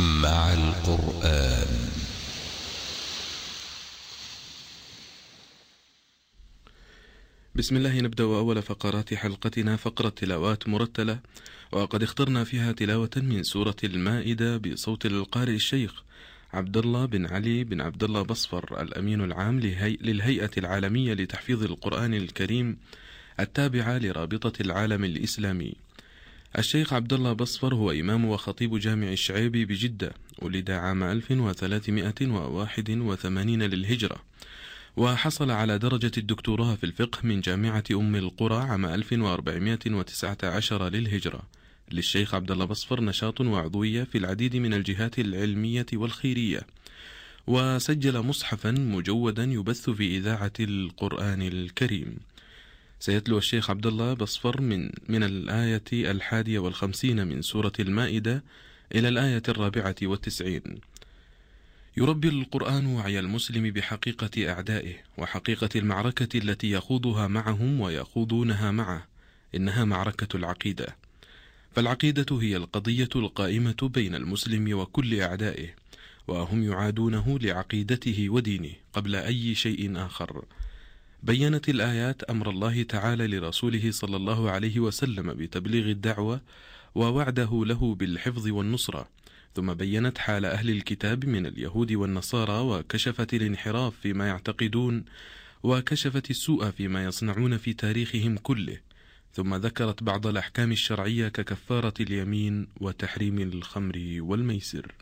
مع القرآن بسم الله نبدأ أول فقرات حلقتنا فقرة تلاوات مرتلة وقد اخترنا فيها تلاوة من سورة المائدة بصوت القارئ الشيخ عبد الله بن علي بن عبد الله بصفر الأمين العام لهي... للهيئة العالمية لتحفيظ القرآن الكريم التابعة لرابطة العالم الإسلامي. الشيخ عبد الله بصفر هو إمام وخطيب جامع الشعيبي بجدة، ولد عام 1381 للهجرة، وحصل على درجة الدكتوراه في الفقه من جامعة أم القرى عام 1419 للهجرة. للشيخ عبد الله بصفر نشاط وعضوية في العديد من الجهات العلمية والخيرية. وسجل مصحفا مجودا يبث في إذاعة القرآن الكريم. سيتلو الشيخ عبد الله بصفر من من الآية الحادية والخمسين من سورة المائدة إلى الآية الرابعة والتسعين. يربي القرآن وعي المسلم بحقيقة أعدائه وحقيقة المعركة التي يخوضها معهم ويخوضونها معه، إنها معركة العقيدة. فالعقيدة هي القضية القائمة بين المسلم وكل أعدائه، وهم يعادونه لعقيدته ودينه قبل أي شيء آخر. بينت الآيات أمر الله تعالى لرسوله صلى الله عليه وسلم بتبليغ الدعوة ووعده له بالحفظ والنصرة، ثم بينت حال أهل الكتاب من اليهود والنصارى وكشفت الانحراف فيما يعتقدون وكشفت السوء فيما يصنعون في تاريخهم كله، ثم ذكرت بعض الأحكام الشرعية ككفارة اليمين وتحريم الخمر والميسر.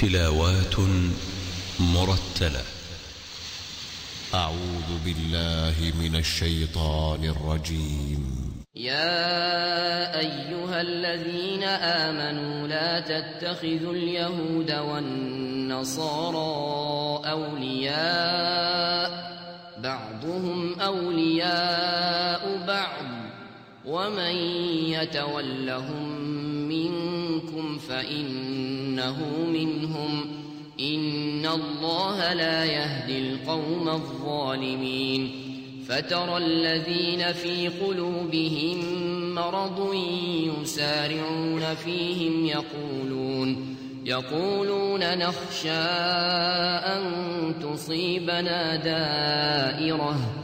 تلاوات مرتلة. أعوذ بالله من الشيطان الرجيم. يا أيها الذين آمنوا لا تتخذوا اليهود والنصارى أولياء بعضهم أولياء بعض ومن يتولهم منكم فإنه منهم إن الله لا يهدي القوم الظالمين فترى الذين في قلوبهم مرض يسارعون فيهم يقولون يقولون نخشى أن تصيبنا دائرة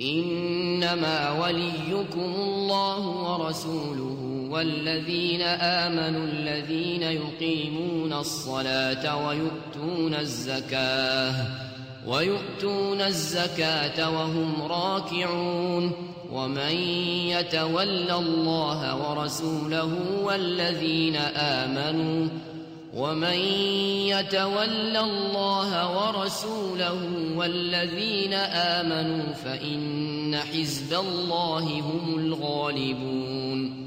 إنما وليكم الله ورسوله والذين آمنوا الذين يقيمون الصلاة ويؤتون الزكاة ويؤتون الزكاة وهم راكعون ومن يتول الله ورسوله والذين آمنوا ومن يتول الله ورسوله والذين آمنوا فإن حزب الله هم الغالبون.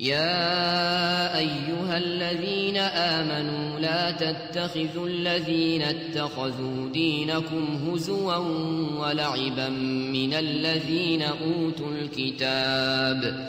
يا أيها الذين آمنوا لا تتخذوا الذين اتخذوا دينكم هزوا ولعبا من الذين أوتوا الكتاب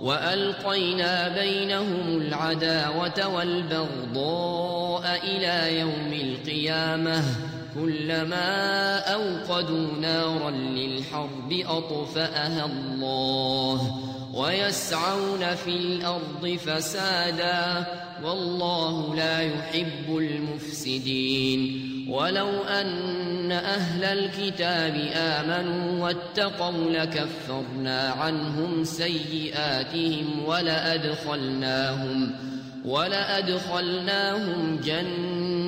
وألقينا بينهم العداوة والبغضاء إلى يوم القيامة. كلما أوقدوا نارا للحرب أطفأها الله ويسعون في الأرض فسادا والله لا يحب المفسدين ولو أن أهل الكتاب آمنوا واتقوا لكفرنا عنهم سيئاتهم ولأدخلناهم ولأدخلناهم جنات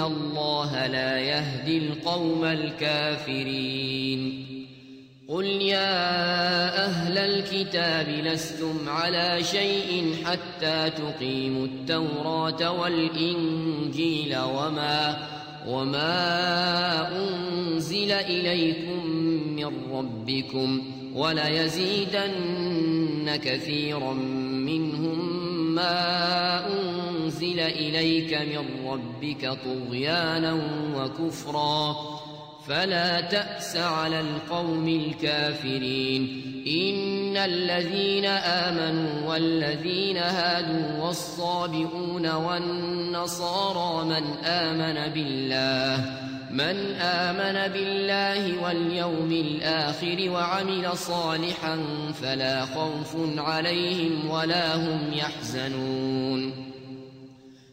الله لا يهدي القوم الكافرين. قل يا أهل الكتاب لستم على شيء حتى تقيموا التوراة والإنجيل وما وما أنزل إليكم من ربكم وليزيدن كثيرا منهم ما أنزل إليك من ربك طغيانا وكفرا. فلا تأس على القوم الكافرين. إن الذين آمنوا والذين هادوا والصابئون والنصارى من آمن بالله من آمن بالله واليوم الآخر وعمل صالحا فلا خوف عليهم ولا هم يحزنون.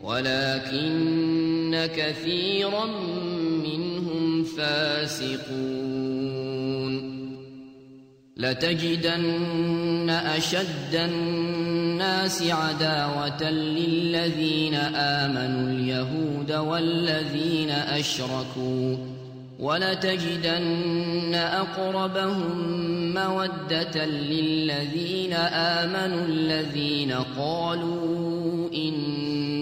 ولكن كثيرا منهم فاسقون. لتجدن أشد الناس عداوة للذين آمنوا اليهود والذين أشركوا. ولتجدن أقربهم مودة للذين آمنوا الذين قالوا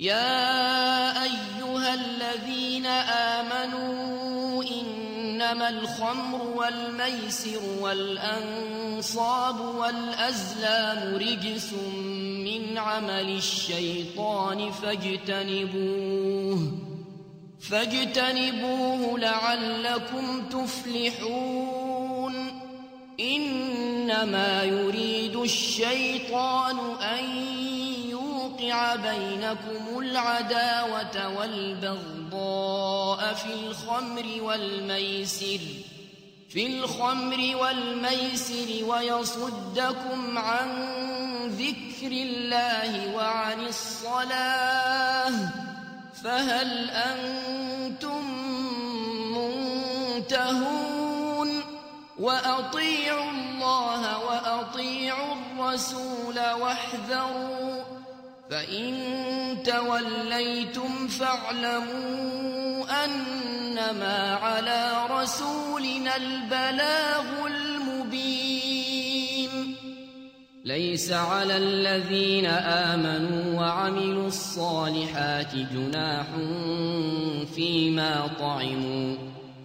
يا أيها الذين آمنوا إنما الخمر والميسر والأنصاب والأزلام رجس من عمل الشيطان فاجتنبوه فاجتنبوه لعلكم تفلحون إنما يريد الشيطان أن بينكم العداوة والبغضاء في الخمر والميسر في الخمر والميسر ويصدكم عن ذكر الله وعن الصلاة فهل أنتم منتهون؟ وأطيعوا الله وأطيعوا الرسول واحذروا فإن توليتم فاعلموا أنما على رسولنا البلاغ المبين ليس على الذين آمنوا وعملوا الصالحات جناح فيما طعموا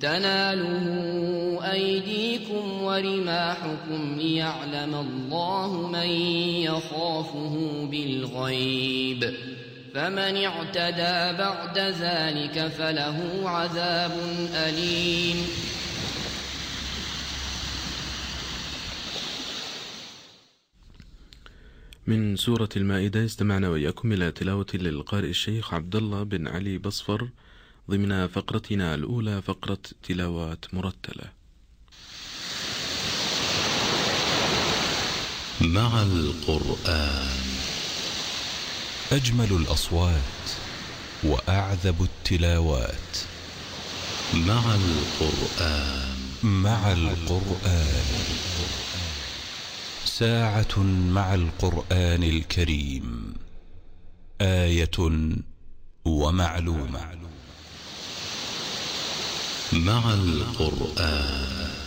تناله أيديكم ورماحكم ليعلم الله من يخافه بالغيب. فمن اعتدى بعد ذلك فله عذاب أليم. من سورة المائدة استمعنا وإياكم إلى تلاوة للقارئ الشيخ عبد الله بن علي بصفر ضمن فقرتنا الأولى فقرة تلاوات مرتلة. مع القرآن. أجمل الأصوات وأعذب التلاوات. مع القرآن. مع القرآن. ساعة مع القرآن الكريم. آية ومعلومة. مع القرآن.